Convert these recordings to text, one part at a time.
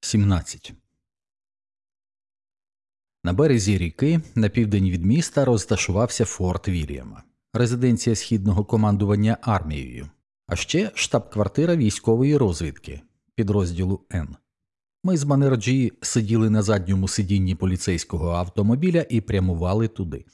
17. На березі ріки на південь від міста розташувався форт Вільяма, резиденція східного командування армією, а ще штаб-квартира військової розвідки підрозділу Н. Ми з Банерджі сиділи на задньому сидінні поліцейського автомобіля і прямували туди.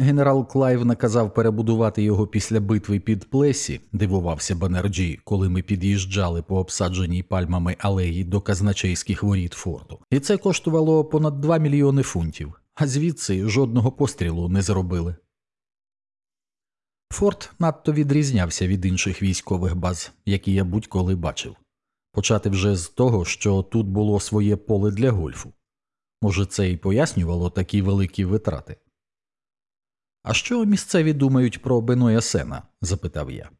Генерал Клайв наказав перебудувати його після битви під Плесі, дивувався Банерджі, коли ми під'їжджали по обсадженій пальмами алеї до казначейських воріт форту, і це коштувало понад 2 мільйони фунтів, а звідси й жодного пострілу не зробили. Форт надто відрізнявся від інших військових баз, які я будь-коли бачив. Почати вже з того, що тут було своє поле для гольфу. Може, це і пояснювало такі великі витрати. А що місцеві думають про Беноя Сена? запитав я.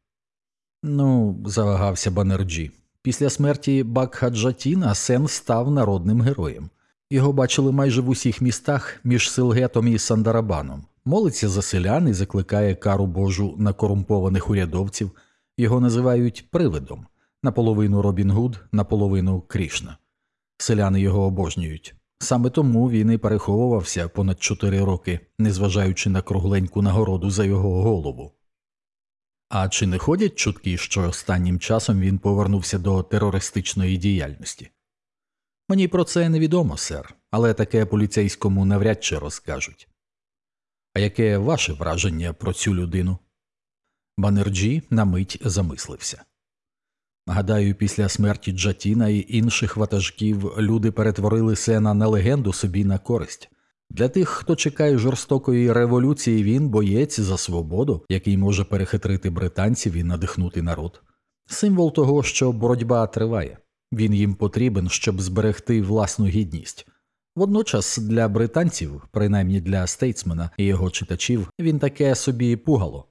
Ну, завагався Банерджі. Після смерті Бакхаджатіна Сен став народним героєм. Його бачили майже в усіх містах між Силгетом і Сандарабаном. Молиться за селян і закликає кару Божу на корумпованих урядовців. Його називають привидом наполовину Робін Гуд, наполовину Крішна. Селяни його обожнюють. Саме тому він і переховувався понад чотири роки, незважаючи на кругленьку нагороду за його голову. А чи не ходять чутки, що останнім часом він повернувся до терористичної діяльності? Мені про це невідомо, сер, але таке поліцейському навряд чи розкажуть. А яке ваше враження про цю людину? Банерджі на мить замислився. Гадаю, після смерті Джатіна і інших ватажків люди перетворили Сена на легенду собі на користь. Для тих, хто чекає жорстокої революції, він боєць за свободу, який може перехитрити британців і надихнути народ. Символ того, що боротьба триває, він їм потрібен, щоб зберегти власну гідність. Водночас для британців, принаймні для стейтсмена і його читачів, він таке собі пугало,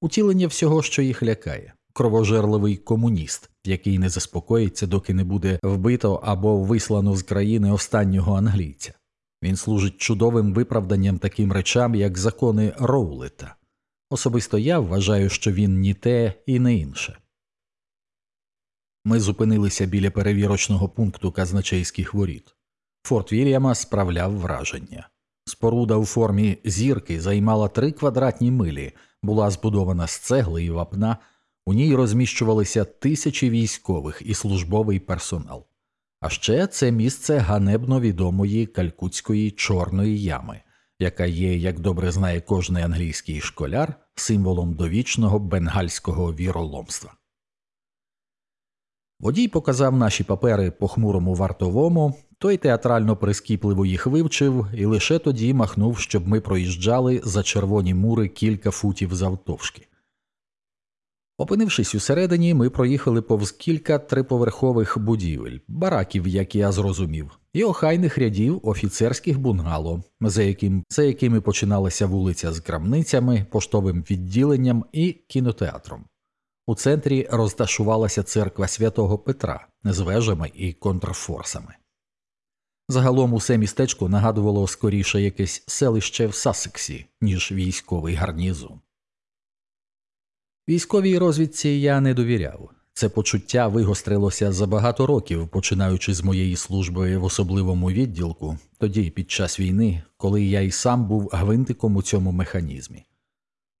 утілення всього, що їх лякає кровожерливий комуніст, який не заспокоїться, доки не буде вбито або вислано з країни останнього англійця. Він служить чудовим виправданням таким речам, як закони Роулета. Особисто я вважаю, що він ні те і не інше. Ми зупинилися біля перевірочного пункту казначейських воріт. Форт Вільяма справляв враження. Споруда у формі зірки займала три квадратні милі, була збудована з цегли і вапна, у ній розміщувалися тисячі військових і службовий персонал. А ще це місце ганебно відомої калькутської Чорної ями, яка є, як добре знає кожний англійський школяр, символом довічного бенгальського віроломства. Водій показав наші папери похмурому вартовому, той театрально прискіпливо їх вивчив і лише тоді махнув, щоб ми проїжджали за червоні мури кілька футів завтовшки. Опинившись усередині, ми проїхали повз кілька триповерхових будівель, бараків, як я зрозумів, і охайних рядів офіцерських бунгало, за яким, за якими починалася вулиця з крамницями, поштовим відділенням і кінотеатром. У центрі розташувалася церква святого Петра з вежами і контрфорсами. Загалом усе містечко нагадувало скоріше якесь селище в Сасексі, ніж військовий гарнізон. Військовій розвідці я не довіряв. Це почуття вигострилося за багато років, починаючи з моєї служби в особливому відділку, тоді під час війни, коли я й сам був гвинтиком у цьому механізмі.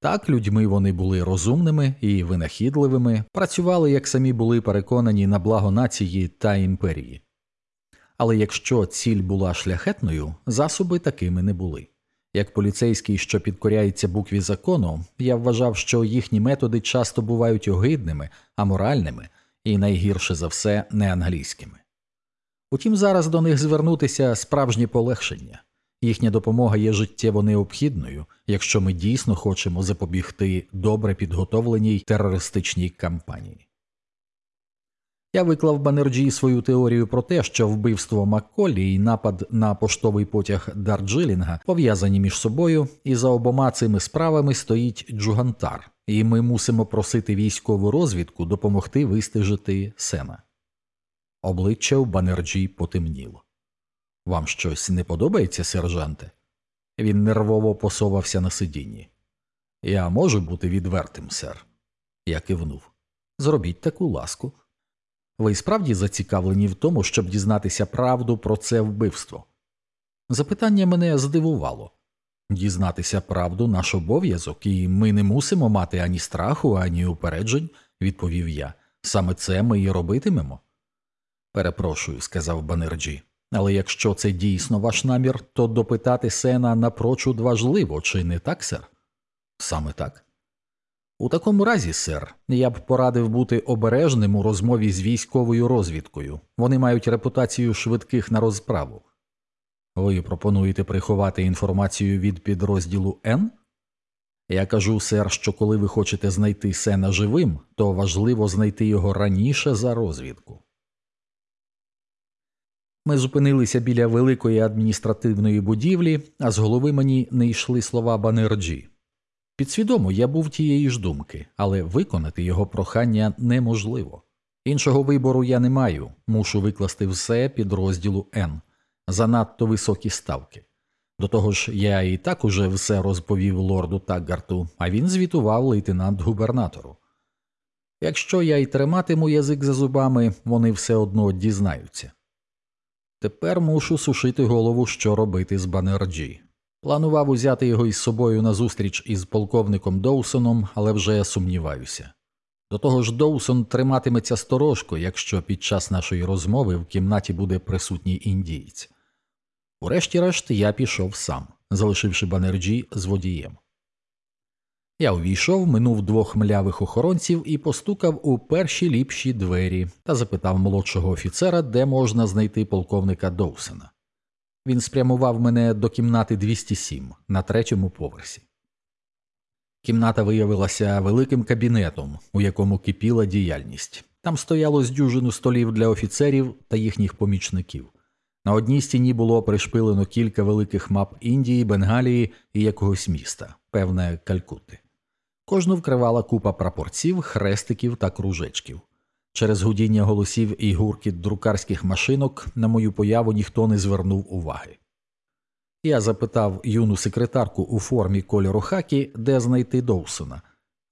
Так, людьми вони були розумними і винахідливими, працювали, як самі були переконані на благо нації та імперії. Але якщо ціль була шляхетною, засоби такими не були. Як поліцейський, що підкоряється букві закону, я вважав, що їхні методи часто бувають огидними, аморальними і найгірше за все не англійськими. Утім, зараз до них звернутися справжнє полегшення, їхня допомога є життєво необхідною, якщо ми дійсно хочемо запобігти добре підготовленій терористичній кампанії. Я виклав Банерджі свою теорію про те, що вбивство Макколі і напад на поштовий потяг Дарджилінга пов'язані між собою, і за обома цими справами стоїть Джугантар, і ми мусимо просити військову розвідку допомогти вистежити Сена. Обличчя у Банерджі потемніло. Вам щось не подобається, сержанте? Він нервово посовався на сидінні. Я можу бути відвертим, сер. Я кивнув. Зробіть таку ласку. Ви справді зацікавлені в тому, щоб дізнатися правду про це вбивство? Запитання мене здивувало дізнатися правду наш обов'язок, і ми не мусимо мати ані страху, ані упереджень, відповів я. Саме це ми і робитимемо. Перепрошую, сказав Банерджі. Але якщо це дійсно ваш намір, то допитати Сена напрочуд важливо, чи не так, сер? Саме так. У такому разі, сер, я б порадив бути обережним у розмові з військовою розвідкою. Вони мають репутацію швидких на розправу. Ви пропонуєте приховати інформацію від підрозділу Н? Я кажу, сер, що коли ви хочете знайти Сена живим, то важливо знайти його раніше за розвідку. Ми зупинилися біля великої адміністративної будівлі, а з голови мені не йшли слова Банерджі. Підсвідомо я був тієї ж думки, але виконати його прохання неможливо. Іншого вибору я не маю, мушу викласти все підрозділу Н. Занадто високі ставки. До того ж, я і так уже все розповів лорду Таггарту, а він звітував лейтенант-губернатору. Якщо я й триматиму язик за зубами, вони все одно дізнаються. Тепер мушу сушити голову, що робити з Банерджі. Планував узяти його із собою на зустріч із полковником Доусоном, але вже сумніваюся. До того ж, Доусон триматиметься сторожко, якщо під час нашої розмови в кімнаті буде присутній індієць. Урешті-решт я пішов сам, залишивши Банерджі з водієм. Я увійшов, минув двох млявих охоронців і постукав у перші ліпші двері та запитав молодшого офіцера, де можна знайти полковника Доусона. Він спрямував мене до кімнати 207 на третьому поверсі. Кімната виявилася великим кабінетом, у якому кипіла діяльність. Там стояло з дюжину столів для офіцерів та їхніх помічників. На одній стіні було пришпилено кілька великих мап Індії, Бенгалії і якогось міста, певне Калькутти. Кожну вкривала купа прапорців, хрестиків та кружечків. Через гудіння голосів і гуркіт друкарських машинок на мою появу ніхто не звернув уваги. Я запитав юну секретарку у формі кольору хакі, де знайти Доусона.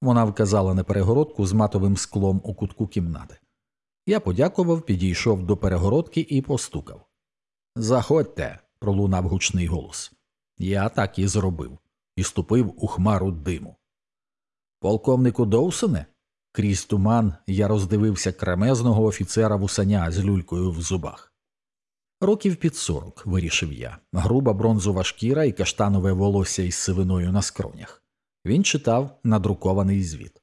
Вона вказала на перегородку з матовим склом у кутку кімнати. Я подякував, підійшов до перегородки і постукав. Заходьте, пролунав гучний голос. Я так і зробив і ступив у хмару диму. Полковнику Доусоне? Крізь туман я роздивився кремезного офіцера вусаня з люлькою в зубах. Років під сорок, вирішив я, груба бронзова шкіра і каштанове волосся із сивиною на скронях. Він читав надрукований звіт.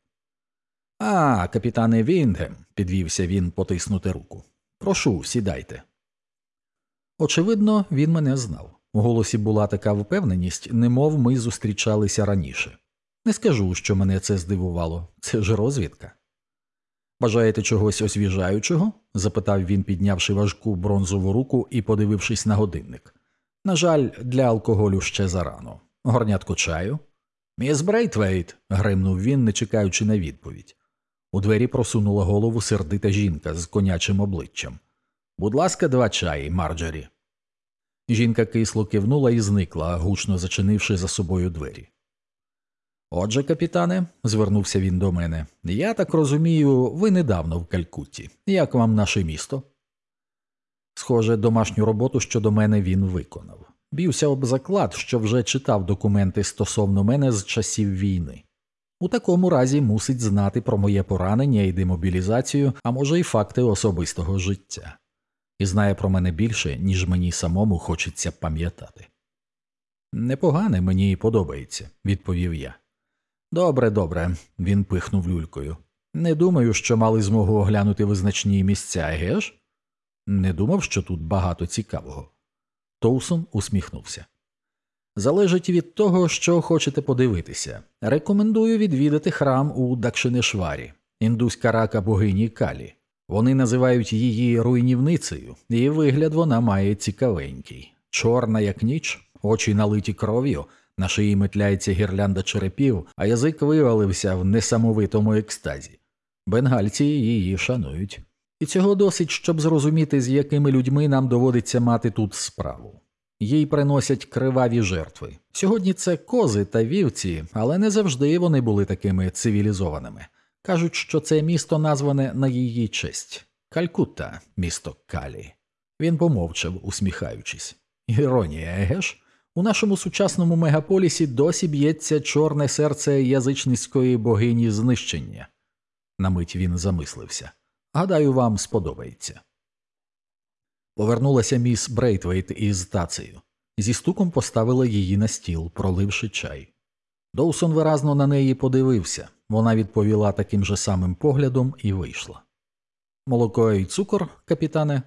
А, капітане Вінгем, підвівся він потиснути руку. Прошу, сідайте. Очевидно, він мене знав. У голосі була така впевненість, немов ми зустрічалися раніше. Не скажу, що мене це здивувало, це ж розвідка. Бажаєте чогось освіжаючого? запитав він, піднявши важку бронзову руку і подивившись на годинник. На жаль, для алкоголю ще зарано. Горнятко чаю. Міс Брейтвейт. гримнув він, не чекаючи на відповідь. У двері просунула голову сердита жінка з конячим обличчям. Будь ласка, два чаї, Марджорі. Жінка кисло кивнула і зникла, гучно зачинивши за собою двері. Отже, капітане, звернувся він до мене, я так розумію, ви недавно в Калькутті. Як вам наше місто? Схоже, домашню роботу щодо мене він виконав. Бівся об заклад, що вже читав документи стосовно мене з часів війни. У такому разі мусить знати про моє поранення і демобілізацію, а може й факти особистого життя, і знає про мене більше, ніж мені самому хочеться пам'ятати. Непогане мені подобається, відповів я. Добре, добре, він пихнув люлькою. Не думаю, що мали змогу оглянути визначні місця, геш? Не думав, що тут багато цікавого. Тоусон усміхнувся. Залежить від того, що хочете подивитися. Рекомендую відвідати храм у Дакшинешварі, індуська рака богині Калі. Вони називають її руйнівницею, і вигляд вона має цікавенький, чорна, як ніч, очі налиті кров'ю, на шиї метляється гірлянда черепів, а язик вивалився в несамовитому екстазі. Бенгальці її шанують. І цього досить, щоб зрозуміти, з якими людьми нам доводиться мати тут справу. Їй приносять криваві жертви. Сьогодні це кози та вівці, але не завжди вони були такими цивілізованими. Кажуть, що це місто назване на її честь. Калькутта, місто Калі. Він помовчав, усміхаючись. Іронія, еге ж? У нашому сучасному мегаполісі досі б'ється чорне серце язичницької богині знищення. На мить він замислився. Гадаю, вам сподобається. Повернулася міс Брейтвейт із тацею. Зі стуком поставила її на стіл, проливши чай. Доусон виразно на неї подивився. Вона відповіла таким же самим поглядом і вийшла. Молоко і цукор, капітане?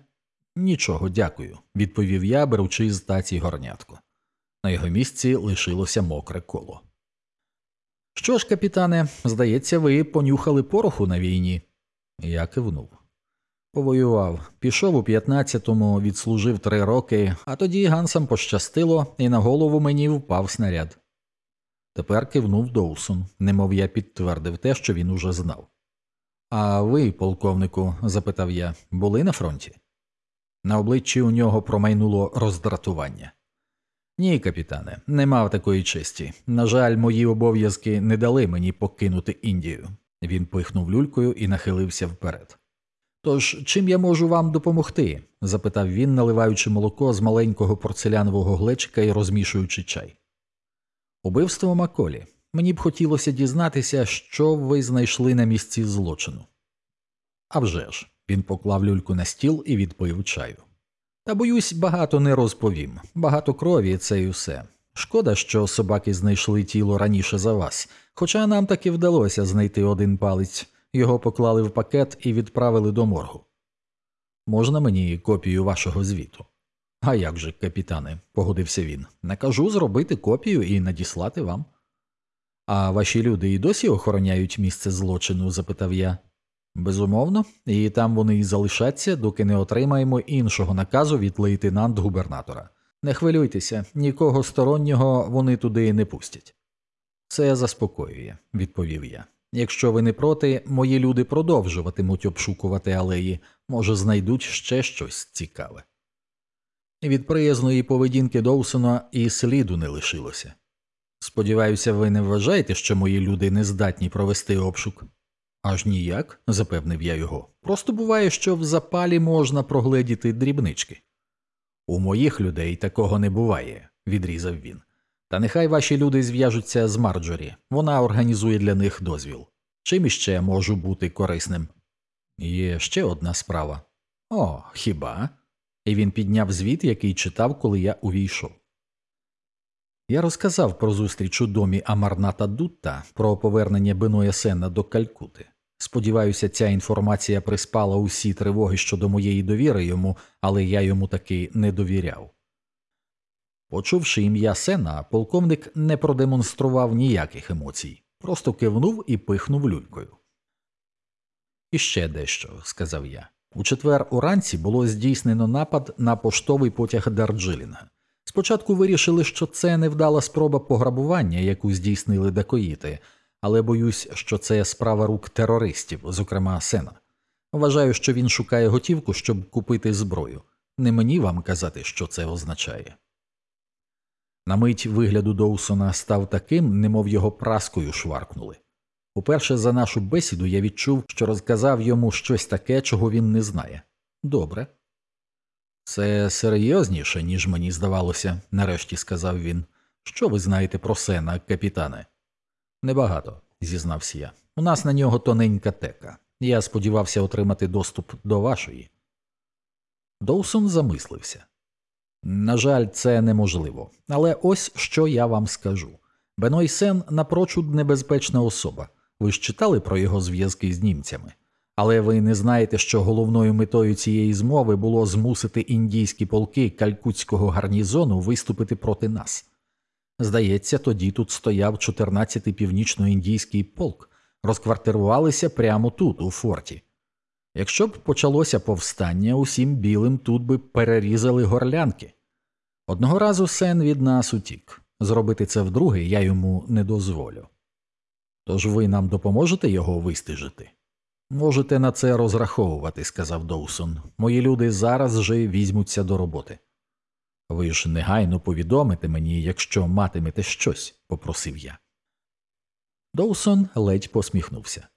Нічого, дякую, відповів я, беручи з таці горнятко. На його місці лишилося мокре коло. Що ж, капітане, здається, ви понюхали пороху на війні? Я кивнув. Повоював, пішов у 15-му, відслужив три роки, а тоді гансам пощастило, і на голову мені впав снаряд. Тепер кивнув Доусон, немов я підтвердив те, що він уже знав. А ви, полковнику, запитав я, були на фронті? На обличчі у нього промайнуло роздратування. Ні, капітане, не мав такої честі. На жаль, мої обов'язки не дали мені покинути Індію. Він пихнув люлькою і нахилився вперед. Тож, чим я можу вам допомогти? запитав він, наливаючи молоко з маленького порцелянового глечика і розмішуючи чай. Убивство Маколі. Мені б хотілося дізнатися, що ви знайшли на місці злочину. «А вже ж!» – він поклав люльку на стіл і відпив чаю. Та боюсь, багато не розповім. Багато крові це й усе. Шкода, що собаки знайшли тіло раніше за вас, хоча нам таки вдалося знайти один палець, його поклали в пакет і відправили до моргу. Можна мені копію вашого звіту? А як же, капітане, погодився він. Накажу зробити копію і надіслати вам. А ваші люди і досі охороняють місце злочину? запитав я. Безумовно, і там вони і залишаться, доки не отримаємо іншого наказу від лейтенант губернатора. Не хвилюйтеся, нікого стороннього вони туди не пустять. Це заспокоює, відповів я. Якщо ви не проти, мої люди продовжуватимуть обшукувати алеї, може, знайдуть ще щось цікаве. Від приязної поведінки Доусона і сліду не лишилося. Сподіваюся, ви не вважаєте, що мої люди не здатні провести обшук? Аж ніяк, запевнив я його. Просто буває, що в запалі можна прогледіти дрібнички. У моїх людей такого не буває, відрізав він. Та нехай ваші люди зв'яжуться з Марджорі, вона організує для них дозвіл. Чим іще можу бути корисним? Є ще одна справа. О, хіба? І він підняв звіт, який читав, коли я увійшов. Я розказав про зустріч у домі Амарната Дутта про повернення Беноя Сена до Калькути. Сподіваюся, ця інформація приспала усі тривоги щодо моєї довіри йому, але я йому таки не довіряв. Почувши ім'я Сена, полковник не продемонстрував ніяких емоцій, просто кивнув і пихнув люлькою. Іще дещо, сказав я. У четвер уранці було здійснено напад на поштовий потяг Дарджилінга. Спочатку вирішили, що це невдала спроба пограбування, яку здійснили дакоїти, але боюсь, що це справа рук терористів, зокрема Сена. Вважаю, що він шукає готівку, щоб купити зброю. Не мені вам казати, що це означає. На мить вигляду Доусона став таким, немов його праскою шваркнули. Уперше за нашу бесіду я відчув, що розказав йому щось таке, чого він не знає. Добре. Це серйозніше, ніж мені здавалося, нарешті сказав він. Що ви знаєте про Сена, капітане? Небагато, зізнався я. У нас на нього тоненька тека. Я сподівався отримати доступ до вашої. Доусон замислився. На жаль, це неможливо. Але ось що я вам скажу. Беной Сен напрочуд небезпечна особа. Ви ж читали про його зв'язки з німцями. Але ви не знаєте, що головною метою цієї змови було змусити індійські полки калькутського гарнізону виступити проти нас. Здається, тоді тут стояв 14-й північно-індійський полк, розквартирувалися прямо тут, у форті. Якщо б почалося повстання, усім білим тут би перерізали горлянки. Одного разу сен від нас утік. Зробити це вдруге я йому не дозволю. Тож ви нам допоможете його вистежити? Можете на це розраховувати, сказав Доусон. Мої люди зараз же візьмуться до роботи. Ви ж негайно повідомите мені, якщо матимете щось, попросив я. Доусон ледь посміхнувся.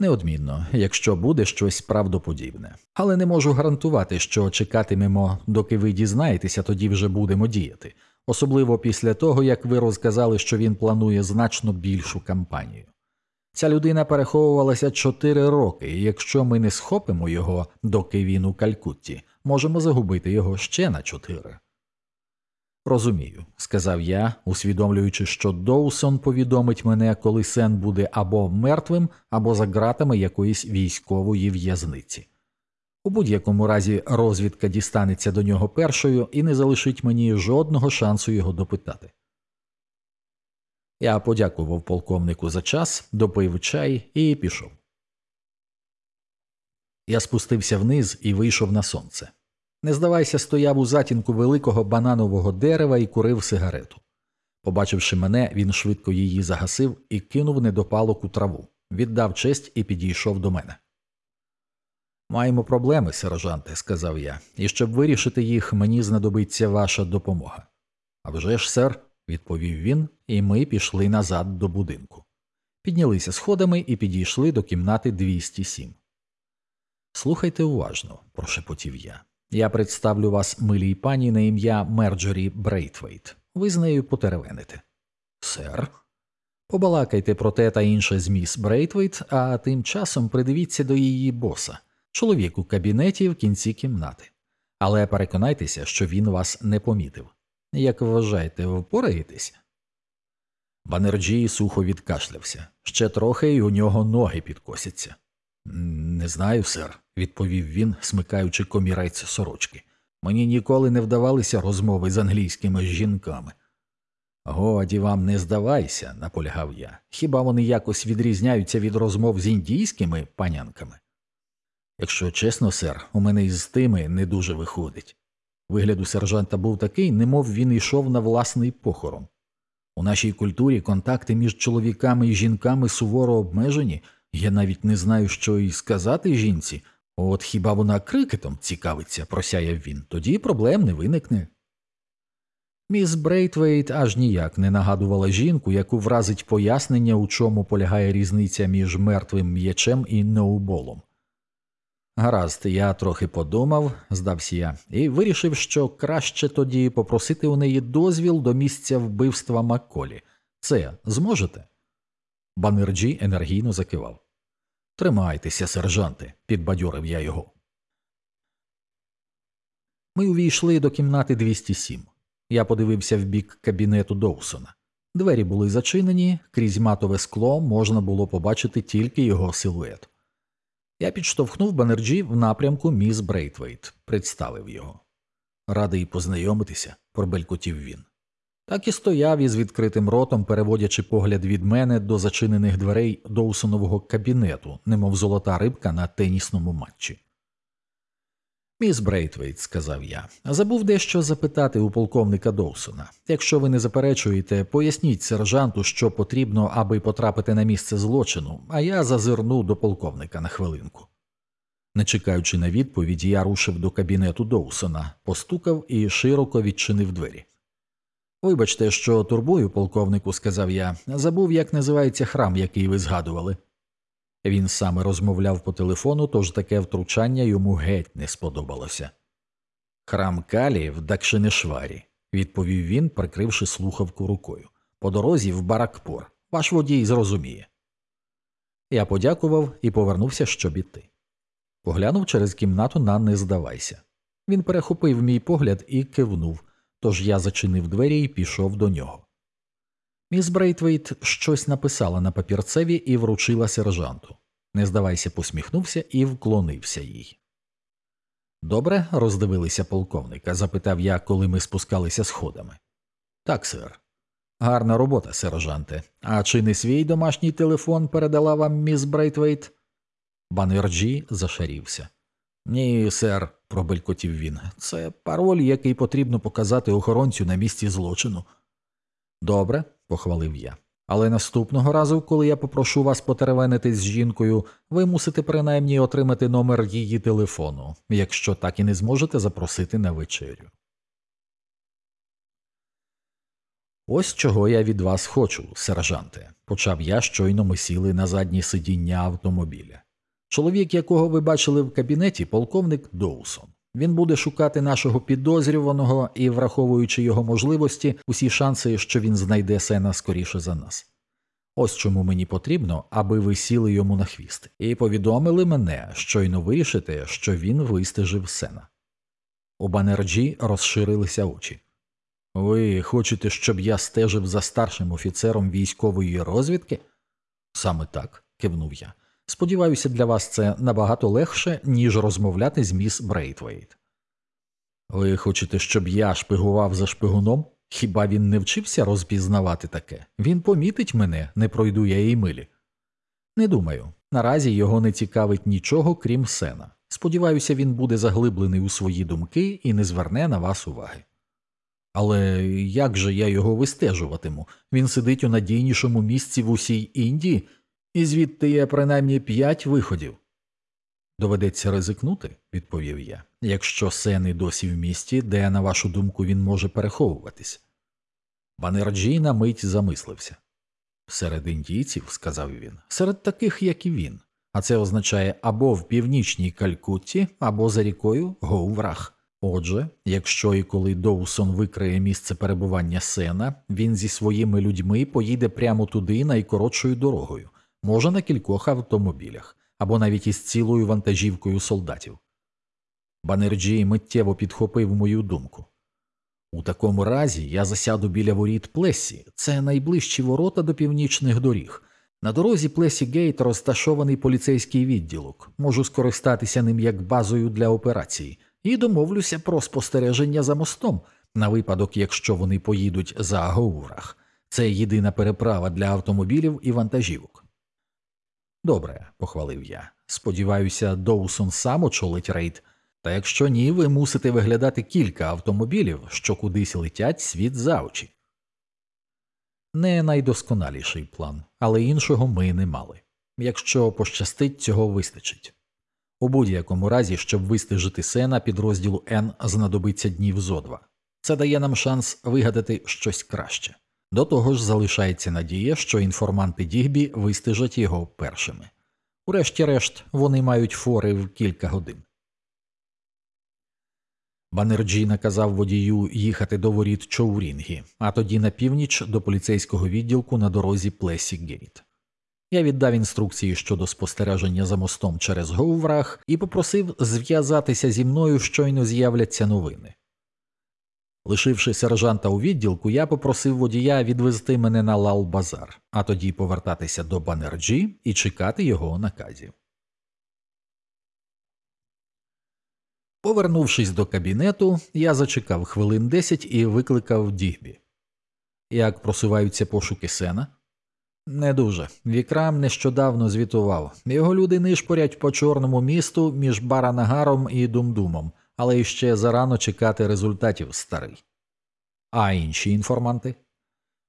Неодмінно, якщо буде щось правдоподібне. Але не можу гарантувати, що чекатимемо, доки ви дізнаєтеся, тоді вже будемо діяти, особливо після того, як ви розказали, що він планує значно більшу кампанію. Ця людина переховувалася чотири роки, і якщо ми не схопимо його, доки він у Калькутті, можемо загубити його ще на чотири. Розумію, сказав я, усвідомлюючи, що Доусон повідомить мене, коли Сен буде або мертвим, або за ґратами якоїсь військової в'язниці. У будь-якому разі розвідка дістанеться до нього першою і не залишить мені жодного шансу його допитати. Я подякував полковнику за час, допив чай і пішов. Я спустився вниз і вийшов на сонце. Не здавайся, стояв у затінку великого бананового дерева і курив сигарету. Побачивши мене, він швидко її загасив і кинув недопалок у траву, віддав честь і підійшов до мене. Маємо проблеми, сержанте, сказав я, і щоб вирішити їх, мені знадобиться ваша допомога. «А вже ж, сер, відповів він, і ми пішли назад до будинку. Піднялися сходами і підійшли до кімнати 207. Слухайте уважно, прошепотів я. Я представлю вас милій пані на ім'я Марджорі Брейтвейт. Ви з нею потеревените. Сер. Побалакайте про те та інше з міс Брейтвейт, а тим часом придивіться до її боса, чоловік у кабінеті в кінці кімнати. Але переконайтеся, що він вас не помітив. Як вважаєте, впораєтесь? Банерджі сухо відкашлявся. Ще трохи, і у нього ноги підкосяться. Не знаю, сер, відповів він, смикаючи комірець сорочки. Мені ніколи не вдавалися розмови з англійськими жінками. Годі вам не здавайся, наполягав я. Хіба вони якось відрізняються від розмов з індійськими панянками? Якщо чесно, сер, у мене із тими не дуже виходить. Вигляд у сержанта був такий, немов він йшов на власний похорон. У нашій культурі контакти між чоловіками і жінками суворо обмежені, я навіть не знаю, що і сказати жінці. От хіба вона крикетом цікавиться, просяяв він, тоді проблем не виникне. Міс Брейтвейт аж ніяк не нагадувала жінку, яку вразить пояснення, у чому полягає різниця між мертвим м'ячем і ноуболом. Гаразд, я трохи подумав, здався я, і вирішив, що краще тоді попросити у неї дозвіл до місця вбивства Макколі. Це зможете? Банерджі енергійно закивав. Тримайтеся, сержанте, підбадьорив я його. Ми увійшли до кімнати 207. Я подивився в бік кабінету Доусона. Двері були зачинені, крізь матове скло можна було побачити тільки його силует. Я підштовхнув Банерджі в напрямку міс Брейтвейт, представив його. Радий познайомитися, пробелькотів він. Так і стояв із відкритим ротом, переводячи погляд від мене до зачинених дверей Доусонового кабінету, немов золота рибка на тенісному матчі. Міс Брейтвейт, сказав я, забув дещо запитати у полковника Доусона. Якщо ви не заперечуєте, поясніть сержанту, що потрібно, аби потрапити на місце злочину, а я зазирну до полковника на хвилинку. Не чекаючи на відповідь, я рушив до кабінету Доусона, постукав і широко відчинив двері. Вибачте, що турбую, полковнику, сказав я, забув, як називається храм, який ви згадували. Він саме розмовляв по телефону, тож таке втручання йому геть не сподобалося. Храм Калі в Дакшинешварі, відповів він, прикривши слухавку рукою. По дорозі в Баракпор. Ваш водій зрозуміє. Я подякував і повернувся, щоб іти. Поглянув через кімнату на не здавайся. Він перехопив мій погляд і кивнув, тож я зачинив двері і пішов до нього. Міс Брейтвейт щось написала на папірцеві і вручила сержанту. Не здавайся, посміхнувся і вклонився їй. Добре, роздивилися полковника? запитав я, коли ми спускалися сходами. Так, сер. Гарна робота, сержанте. А чи не свій домашній телефон передала вам міс Брейтвейт? Банерджі зашарівся. Ні, сер, пробелькотів він. Це пароль, який потрібно показати охоронцю на місці злочину. Добре, похвалив я. Але наступного разу, коли я попрошу вас потеревенити з жінкою, ви мусите принаймні отримати номер її телефону, якщо так і не зможете запросити на вечерю. Ось чого я від вас хочу, сержанте, почав я, щойно ми сіли на заднє сидіння автомобіля. Чоловік, якого ви бачили в кабінеті, полковник Доусон. Він буде шукати нашого підозрюваного і, враховуючи його можливості, усі шанси, що він знайде сена скоріше за нас. Ось чому мені потрібно, аби ви сіли йому на хвіст, і повідомили мене, щойно вирішите, що він вистежив сена. У Банерджі розширилися очі. Ви хочете, щоб я стежив за старшим офіцером військової розвідки? Саме так, кивнув я. Сподіваюся, для вас це набагато легше, ніж розмовляти з міс Брейтвейт. Ви хочете, щоб я шпигував за шпигуном? Хіба він не вчився розпізнавати таке? Він помітить мене, не пройду я й милі. Не думаю. Наразі його не цікавить нічого, крім сена. Сподіваюся, він буде заглиблений у свої думки і не зверне на вас уваги. Але як же я його вистежуватиму? Він сидить у надійнішому місці в усій Індії, і звідти є принаймні п'ять виходів. Доведеться ризикнути, відповів я, якщо сен і досі в місті, де, на вашу думку, він може переховуватись. Банерджій на мить замислився. Серед індійців, сказав він, серед таких, як і він, а це означає або в північній Калькутті, або за рікою Гоуврах. Отже, якщо і коли Доусон викриє місце перебування сена, він зі своїми людьми поїде прямо туди найкоротшою дорогою, може на кількох автомобілях, або навіть із цілою вантажівкою солдатів. Банерджій миттєво підхопив мою думку. У такому разі я засяду біля воріт Плесі, це найближчі ворота до північних доріг. На дорозі Плесі Гейт розташований поліцейський відділок, можу скористатися ним як базою для операції, і домовлюся про спостереження за мостом на випадок, якщо вони поїдуть за Гаурах. Це єдина переправа для автомобілів і вантажівок. Добре, похвалив я. Сподіваюся, Доусон сам очолить рейд. Та якщо ні, ви мусите виглядати кілька автомобілів, що кудись летять світ за очі. Не найдосконаліший план, але іншого ми не мали. Якщо пощастить, цього вистачить. У будь-якому разі, щоб вистежити сена підрозділу Н знадобиться днів зо два. Це дає нам шанс вигадати щось краще. До того ж, залишається надія, що інформанти Дігбі вистежать його першими. Урешті-решт, вони мають фори в кілька годин. Банерджі наказав водію їхати до воріт Чоурінгі, а тоді на північ до поліцейського відділку на дорозі Плесі Гейт. Я віддав інструкції щодо спостереження за мостом через Говрах і попросив зв'язатися зі мною щойно з'являться новини. Лишивши сержанта у відділку, я попросив водія відвезти мене на Лал Базар, а тоді повертатися до Банерджі і чекати його наказів. Повернувшись до кабінету, я зачекав хвилин десять і викликав Дігбі. Як просуваються пошуки сена? Не дуже. Вікрам нещодавно звітував. Його люди нишпорять по чорному місту між Баранагаром і Думдумом, але іще зарано чекати результатів старий. А інші інформанти?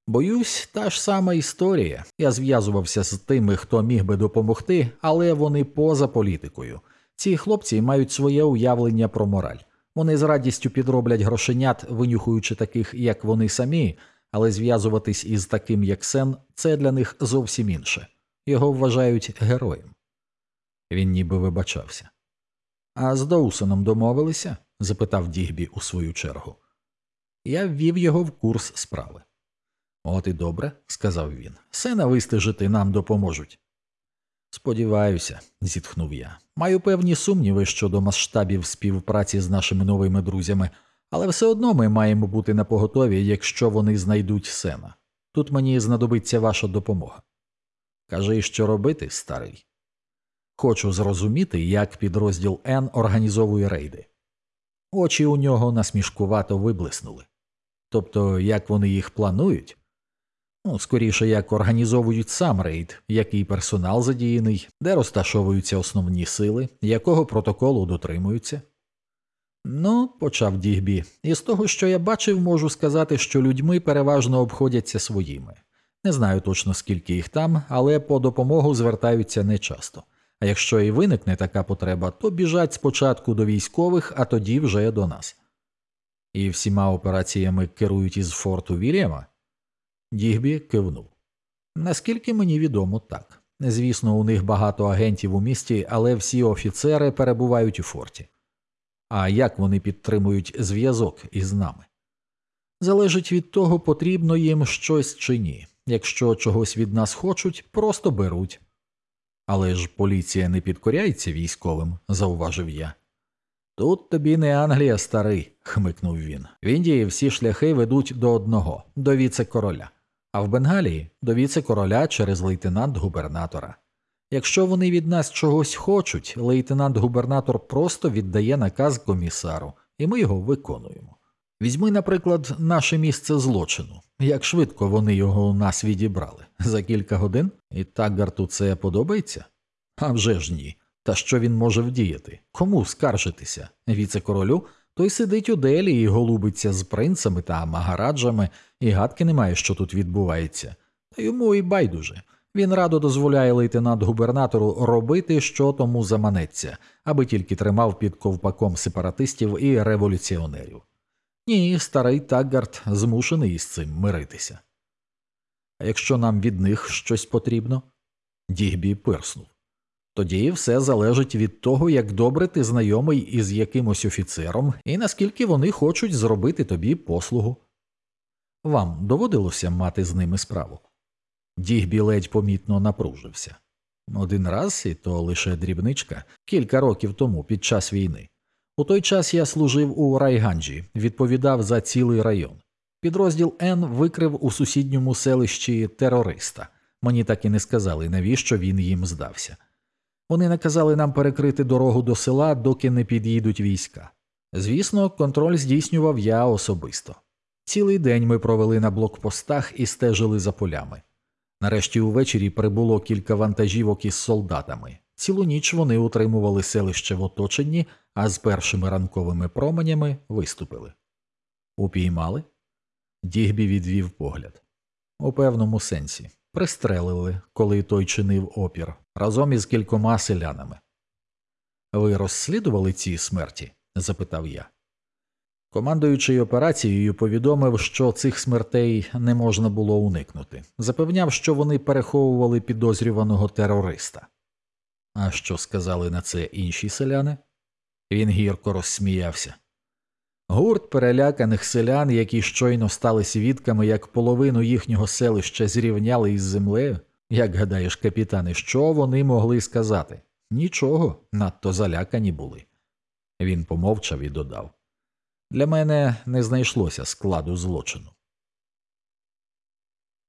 Боюсь, та ж сама історія. Я зв'язувався з тими, хто міг би допомогти, але вони поза політикою. Ці хлопці мають своє уявлення про мораль. Вони з радістю підроблять грошенят, винюхуючи таких, як вони самі, але зв'язуватись із таким, як Сен, це для них зовсім інше. Його вважають героєм. Він ніби вибачався. А з Доусоном домовилися? запитав Дігбі у свою чергу. Я ввів його в курс справи. От і добре, сказав він. Сена вистежити нам допоможуть. Сподіваюся, зітхнув я. Маю певні сумніви щодо масштабів співпраці з нашими новими друзями, але все одно ми маємо бути на поготові, якщо вони знайдуть сена. Тут мені знадобиться ваша допомога. Кажи, що робити, старий. Хочу зрозуміти, як підрозділ Н організовує рейди. Очі у нього насмішкувато виблиснули. Тобто, як вони їх планують? Ну, скоріше, як організовують сам рейд, який персонал задіяний, де розташовуються основні сили, якого протоколу дотримуються. Ну, почав Дігбі, із того, що я бачив, можу сказати, що людьми переважно обходяться своїми. Не знаю точно скільки їх там, але по допомогу звертаються нечасто. А якщо і виникне така потреба, то біжать спочатку до військових, а тоді вже до нас. І всіма операціями керують із форту Вільяма? Дігбі кивнув. Наскільки мені відомо, так. Звісно, у них багато агентів у місті, але всі офіцери перебувають у форті. А як вони підтримують зв'язок із нами? Залежить від того, потрібно їм щось чи ні. Якщо чогось від нас хочуть, просто беруть. Але ж поліція не підкоряється військовим, зауважив я. Тут тобі не Англія, старий, хмикнув він. В Індії всі шляхи ведуть до одного, до віце-короля, а в Бенгалії до віце-короля через лейтенант-губернатора. Якщо вони від нас чогось хочуть, лейтенант-губернатор просто віддає наказ комісару, і ми його виконуємо. Візьми, наприклад, наше місце злочину. Як швидко вони його у нас відібрали? За кілька годин? І Таггарту це подобається? А вже ж ні. Та що він може вдіяти? Кому скаржитися? Віце-королю? Той сидить у делі і голубиться з принцами та магараджами, і гадки немає, що тут відбувається. Та йому і байдуже. Він радо дозволяє лейтенант-губернатору робити, що тому заманеться, аби тільки тримав під ковпаком сепаратистів і революціонерів. Ні, старий Таггарт змушений із цим миритися. А якщо нам від них щось потрібно? Дігбі пирснув. Тоді все залежить від того, як добре ти знайомий із якимось офіцером і наскільки вони хочуть зробити тобі послугу. Вам доводилося мати з ними справу? Дігбі ледь помітно напружився. Один раз, і то лише дрібничка, кілька років тому під час війни. У той час я служив у Райганджі, відповідав за цілий район. Підрозділ Н викрив у сусідньому селищі терориста. Мені так і не сказали, навіщо він їм здався. Вони наказали нам перекрити дорогу до села, доки не під'їдуть війська. Звісно, контроль здійснював я особисто. Цілий день ми провели на блокпостах і стежили за полями. Нарешті увечері прибуло кілька вантажівок із солдатами. Цілу ніч вони утримували селище в оточенні, а з першими ранковими променями виступили. Упіймали? Дігбі відвів погляд. У певному сенсі пристрелили, коли той чинив опір, разом із кількома селянами. Ви розслідували ці смерті? запитав я. Командуючий операцією повідомив, що цих смертей не можна було уникнути, запевняв, що вони переховували підозрюваного терориста. А що сказали на це інші селяни? Він гірко розсміявся. Гурт переляканих селян, які щойно стали свідками, як половину їхнього селища зрівняли із землею, як гадаєш, капітане, що вони могли сказати? Нічого, надто залякані були. Він помовчав і додав Для мене не знайшлося складу злочину.